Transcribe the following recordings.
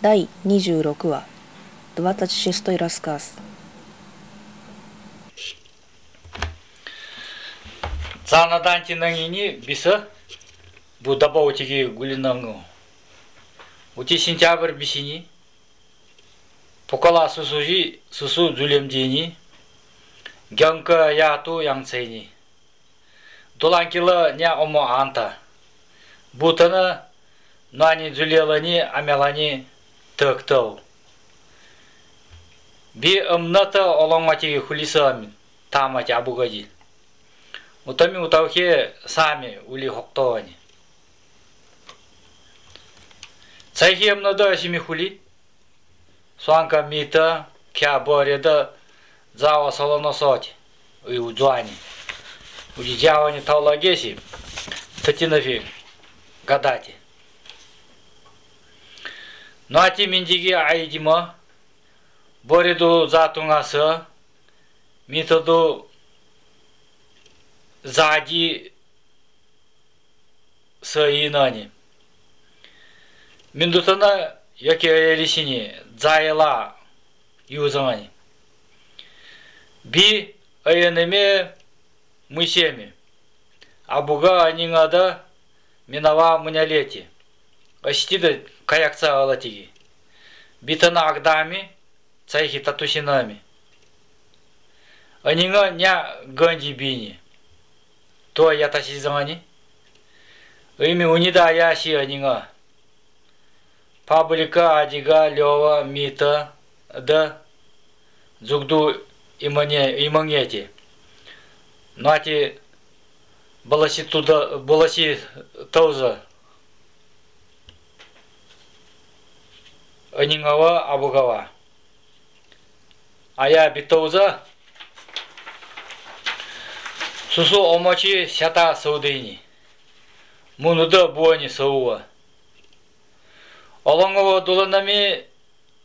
第26話「ドワタチシストイラスカース」занадан тинангини биса будабо утиги гулинангу бисини покала сусу гянка яту дуланкила ня омо анта бутана нани амелани тыктыл. Би ымната олоңматиги хулисамин тамати абугади. Утами утаухе сами ули хоктоани. Цайхи ымнада асими хули. Суанка мита кя бореда заwa солоносоти. И уджуани. Уджиджавани таулагеси. Татинафи гадати. Нати миндиги айдима. Бореду затунгаса. Митоду зади саинани. Миндутана яке рисини зайла юзамани. Би айенеме мысеми. Абуга анингада минава мунялети. Астида каякца алатиги. Битана агдами цайхи татусинами. Анинга ня ганди бини. То я таси замани. Ими унида яси анинга. Паблика адига лева мита да зугду имане имангети. Нати баласи туда баласи тауза. ыниңава абугава ая битоуза сусу омочи сята сыудыни мунуды буани сыува олоңова дуланами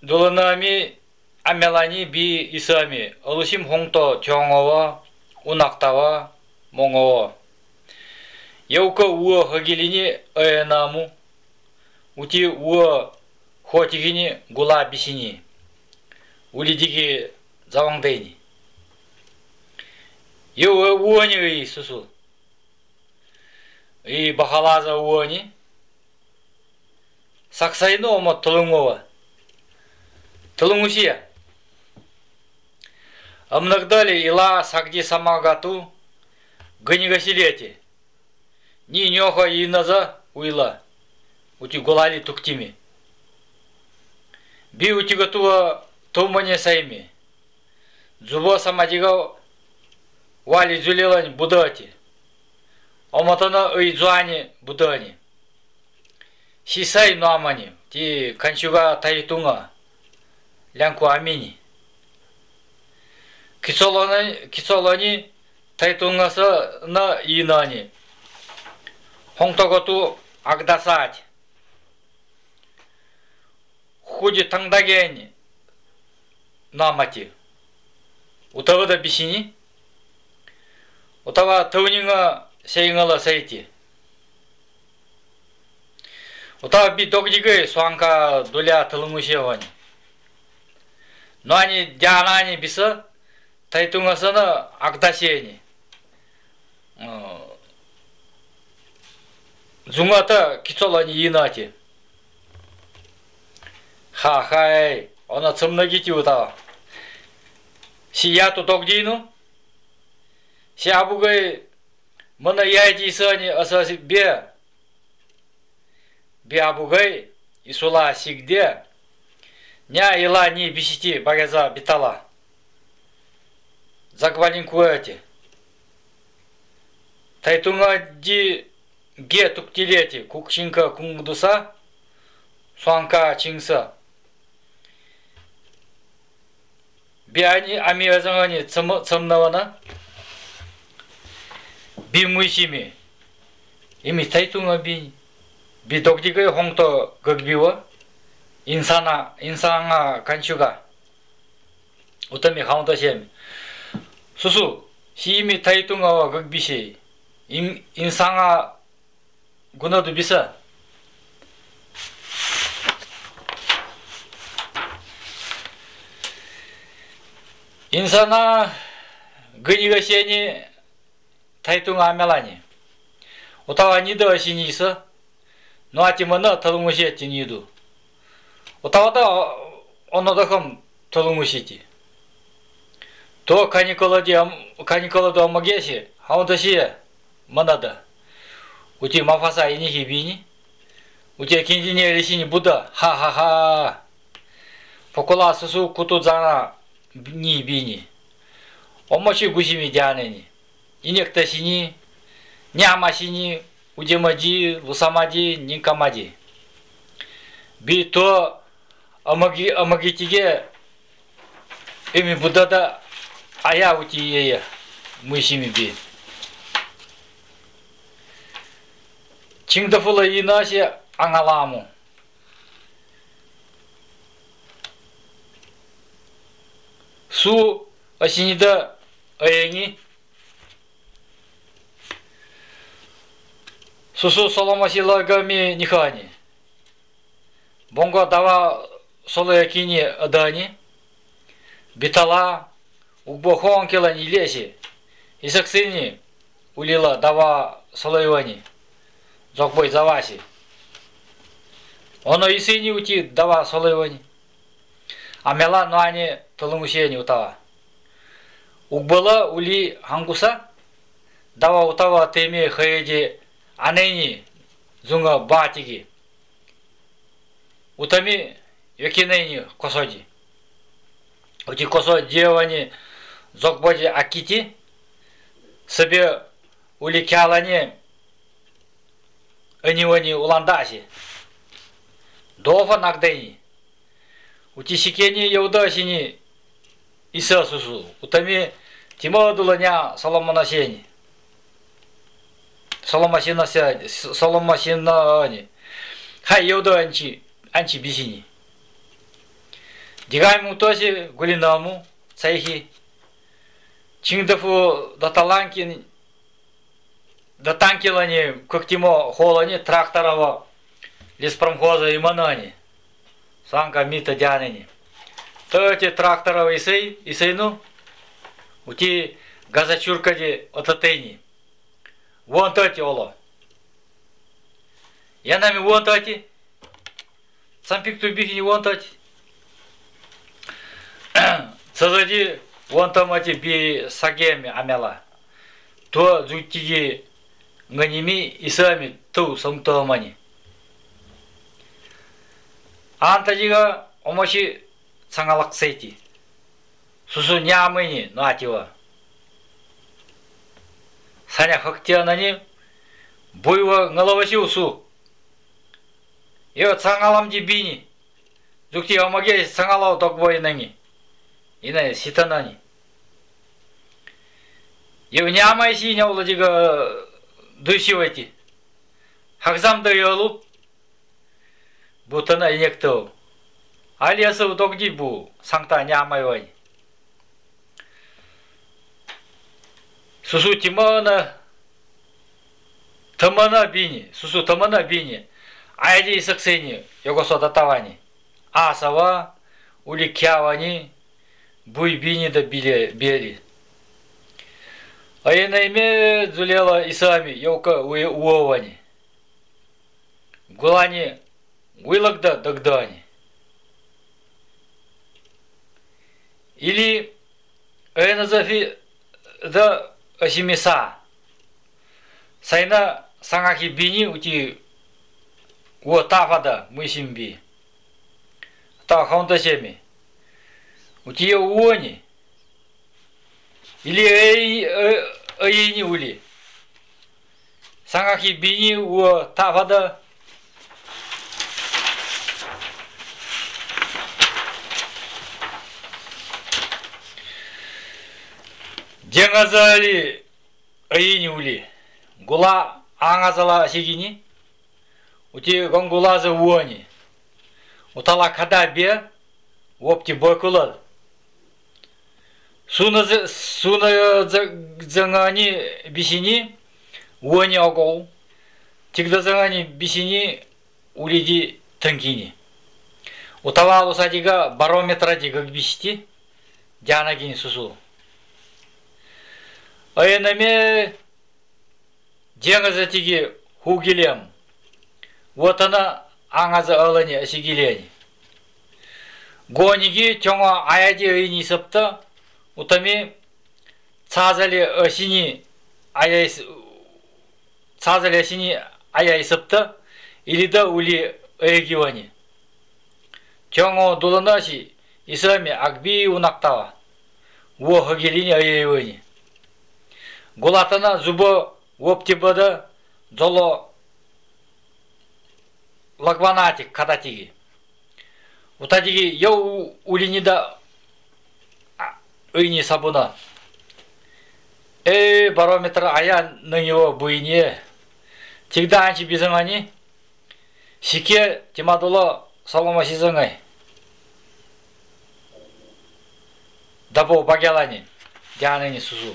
дуланами амелани би исами олусим хонто чонгова унактава моңова еука уо хагилини энаму. ути уо хотигини гула бисини. Улидиги завангдейни. Йо уони и сусу. И бахалаза уони. Саксайно омо тылыңова. Тылыңусия. Амнагдали ила сагди самагату. Ганигасилети. Ни нёха и наза уила. Ути голали туктими. 비우티가투와 돈머니의 사이미 주보 사마지가 와리 줄리라니 부더티 어마타나 의주아니 부더니 시사이 노아마니 디 간슈가 타이뚱아 량코 아미니 기솔로니 기솔로니 타이뚱아서 나 이나니 홍토고투 악다사티 худи таңдагени намати. Утавада бисини. Утава таунига сейнгала сейти. Утава би догдигы суанка дуля тылымушевани. Но они дянани биса тайтунгасана агдасени. Зунгата кицолани инати. Ха-хай, она цымнагити утава. Сияту догдину? Сябугай мына яйди сани асаси бе. Бе абугай исула сигде. Ня ила ни бисити багаза битала. Заквалин куэти. Тайтунга ди ге туктилети кукшинка кунгдуса. суанка чинса. биани амиазангани цамнавана бимуисими ими тайтунга би би догдигай хонто гагбива инсана инсанга канчуга утами хаунтасем сусу сими тайтунгава гагбиси ин инсанга гунаду биса 因此呢，各个些人态度改变了呢。我台湾领导些人说：“那提么那台湾某些提尼都，我台湾的很多都喊台湾某些提。”托看尼可拉提，看尼可拉多玛杰西，他么东西么那的。乌提马发赛伊尼希比尼，乌提金金尼里西尼布达哈哈哈，福克拉叔叔古图扎那。 니 비니 엄마시 구심이 되아내니 이녁 대신이 냐마시니 우제마지 루사마지 닌카마지 비토 아마기 아마기티게 에미 부다다 아야우티예야 무심이 비 징더풀어 이나시 앙알라무 Су Асинида Аэни. Сусу Саламасила Гами Нихани. Бонго Дава Солаякини Адани. Битала Угбохонкила Нилеси Исаксини Улила Дава Солаевани Зокбой Заваси. Оно и сыни ути дава солывани амела ноани толумусени утава. Угбала ули хангуса дава утава теме хаеди анени зунга батиги. Утами якинени косоди. Ути косо девани зокбоди акити себе ули кялани анивани уландаси. Дофа нагдени ути сикени яудасини исасусу утами тимадуланя соломонасени соломасина соломасина хай яуда анчи анчи бисини дигайму тоси гулинаму цайхи. Чиндафу даталанкин датанкилани коктимо холани тракторова леспромхоза иманани санка мита дянени. Тоти тракторова исей исейну ути газачуркади отатейни вон тоти оло. Я нами вон тоти. Сампик тубихини вон тоти. Цазади вон тамати би сагеми амела то зуттиги нганими исами ту あんたじがおもしさがらくせいて、すすにゃむいにのあては。さにゃふくてなに、ぼいはがらわしうす。よさがらんじびに、ずくておまげさがらうとくぼいなに、いないしとなに。よにゃまいしにおらじが、どしおいて、はくざんとよろ、 타나니 이거 냐마이시 냐올라지가 дышивайте. Хакзам даялу, бутана и некто. Алиаса удогди бу, санкта нямайвай. Сусу тимана, тамана бини, сусу тамана бини, айди саксени, його содатавани. Асава, уликявани, буй бини да бели. А я найме зулела и сами, йока уовани. Гулани уилогда дагдани. Или эназафи да асимиса. Сайна сангахи бини ути уо тафада мысимби. Та хонда семи. Ути уони. Или эйни ули. Сангахи бини уо тафада Деңазали эйни ули. Гула аңазала сигини. Ути гонгулаза уони. Утала када бе опти бойкулал. Суна суна зангани бисини уони огол. Тигда зангани бисини улиди тангини. Утала усадига барометра дигак бисти. дянагин сусу. Айынаме деңізі тіге хугелем. Отына аңазы алыне әсігелені. Гониги тёңа аяде ыйни сыпты, утами цазали осини аяйс цазали осини аяйсыпты, илида ули ыйгивани. Тёңо дулынаси исами акби унактава. Во хагелини ыйгивани. Гулатана зубо оптибада золо лагванатик кадатиги. Утадиги яу улинида ыйни сабуна. Э барометр ая на него буйне. Тигда анчи бизыңани. Сике тимадуло салома сизыңай. Дабо багялани. Дянани сузу.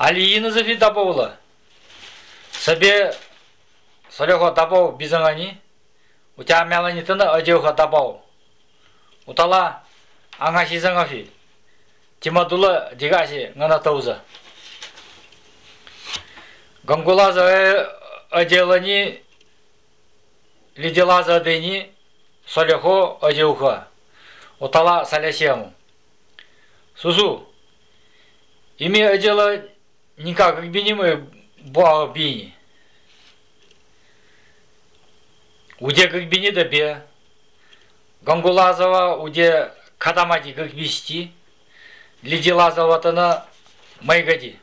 Алиины зафи дабоула. Сабе солеho дабо бизаңани. Утя мялани тына одеуха дабо. Утала аңа сизаңафи. Тимадула дигаси ngana тауза. Гангулаза оделани лидилаза дени солехо одеуха. Утала салясему. Сузу. Ими одела никак как бинимы буа бини. Уде как бини да бе. Гангулазова уде кадамади как бисти. Лидилазова-тана майгади.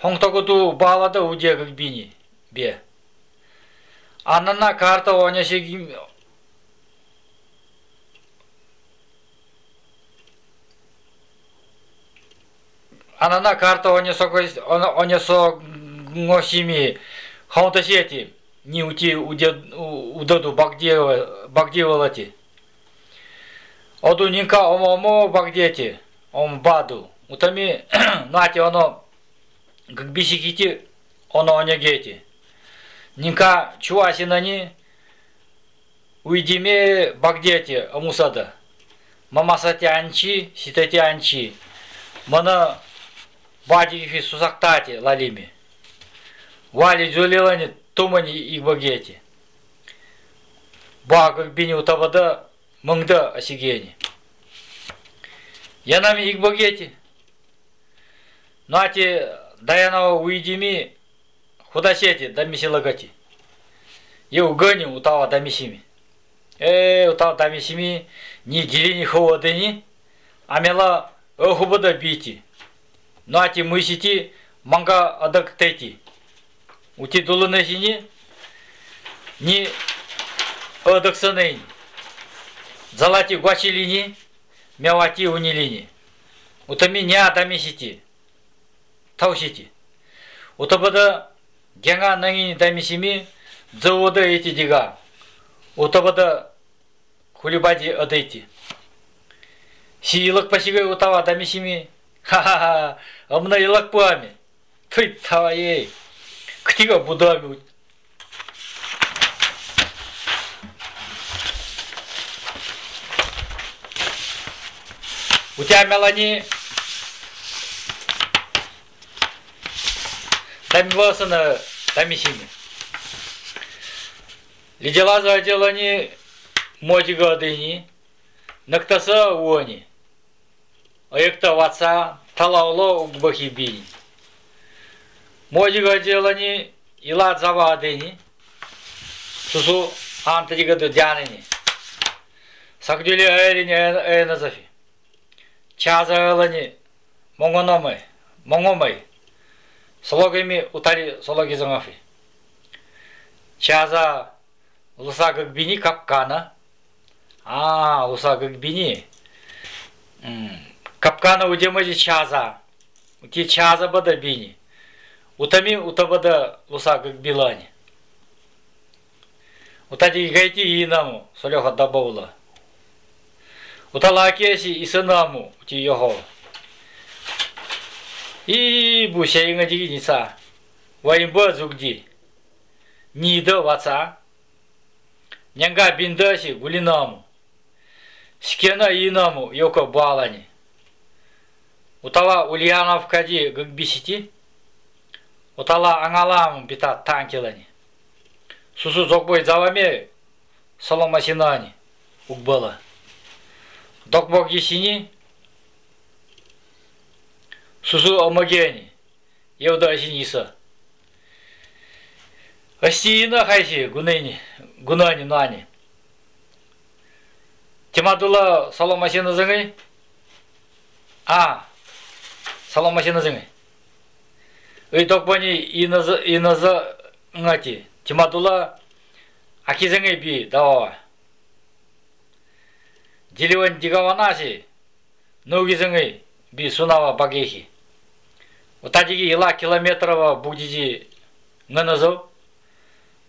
Хонгтогуту балада уде как бини бе. Аннана карта оняшеги Анана карта онесо онесо ngosimi хаунтасети не ути удаду багдева багдевалати. Оду нинка омо багдети ом баду. Утами нати оно как бисикити оно онегети. Нинка чуасинани уйдиме багдети анчи, ситати анчи. Мана бадиги сусактати лалими. Вали джулилани тумани и багети. Багак бини утабада мыңда асигени. Янами их багети. Нати даянова уйдими худасети дамисилагати. И угани утава дамисими. Э, утава дамисими ни дилини ховадыни, амела охубада бити. Нати мысити манга адактети. Ути дулынасини ни адаксанейн. Залати гуачилини, мявати унилини. Утами не адамисити. Таусити. Утабада генга нангини дамисими завода эти дига. Утабада хулибади адайти. Сиилык пасига утава дамисими Ха-ха-ха, амна илак пами. Ты тавае. Ктига будами. У тебя Мелани там васана там исими. Лидела за делани мотига дыни. Нактаса уони. Оекта ваца талауло угбахибини. Модига делани ила завадени. Сусу антрига до дянени. Сагдюли айрини эйназафи. Чаза элани монгономы, монгомы. Слогами утали слоги зангафи. Чаза луса как бини капкана. А, луса как бини. Капкана удемади чаза. Ути чаза бада бини. Утами утабада луса как билани. Утади гайти инаму солеха дабаула. Уталакеси исанаму ути його. И бусяинга диги ница. Ваимба зугди. Нида ваца. Нянга биндаси гулинаму. Шкена инаму йоко буалани. Утала Ульяновкади гбисити. Утала ангалам бита танкилани. Сусу зокбой заваме саламасинани угбала. Докбогисини сусу омагени евда асиниса. Астиина хайси гунени гунани нани. Тимадула саламасина зыңы. А, саламасина зыңы. Ый докбани иназа иназа ngati. Тимадула акизыңы би давава. Диливан дигаванаси нугизыңы би сунава багехи. Утадиги ила километрова будиди nganazo.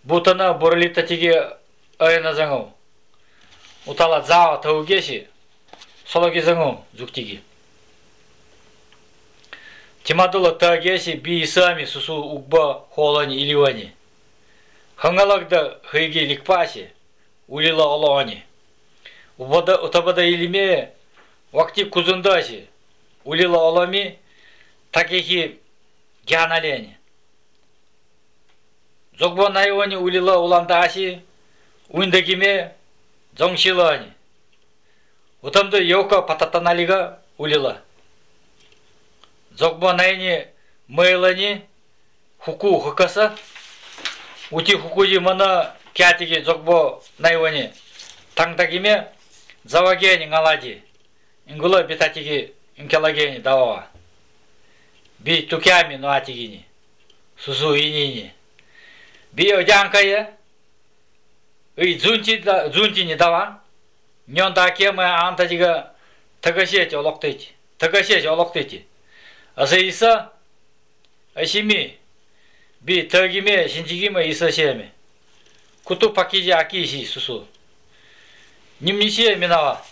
Бутана бурлита тиги айназаңу. Утала заwa таугеши сологизаңу зуктиги. Тимадыла тагеси би сами сусу угба холани иливани. Хангалагда хайги ликпаси улила олони. Убада утабада илиме вакти кузундаси улила олами такихи гяналени. Зогба наивани улила уландаси уиндагиме зонгшилани. Утамда йока пататаналига улила. Зокбанайни мэйлани хуку хакаса. Ути хукуди мана кятиги зокбо найвани. Тангдагиме завагени ngaлади. Ингула битатиги инкелагени давава. Би тукями нуатигини. Сузу инини. Би одянкая. И дзунти дзунти не дава. кема анта антадига тагашече олоктейти. Тагашече олоктейти. 안타지가 더가시에 졸록되지 더가시에 졸록되지 어서 있어 아시미 비 더기메 신지기메 있어시에메 구토 바뀌지 아끼시 수수 님니시에 미나와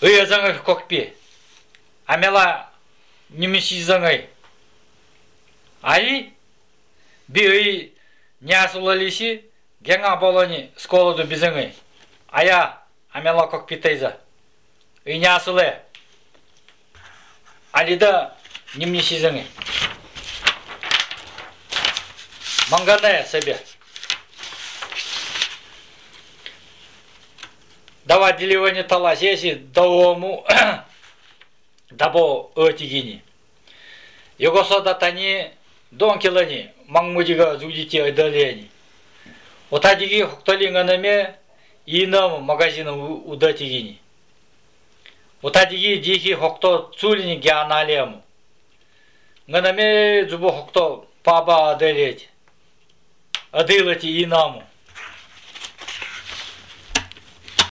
의여정의 kokpi амела 님시정의 아이 비의 냐슬라리시 Генга болони сколоду бизыңы. Ая, амела кокпитейза. Инясылы. Алида нимни сизыңы. Мангане себе. Дава деливани таласеси даому дабо өтигини. Йогосода тани донкилани мангмудига зудити айдалени. Отадиги хоктолинганаме инам магазином удатигини. Отадиги дихи хокто цулини гяналему. Нганаме зубо хокто паба аделет. Адылати инаму.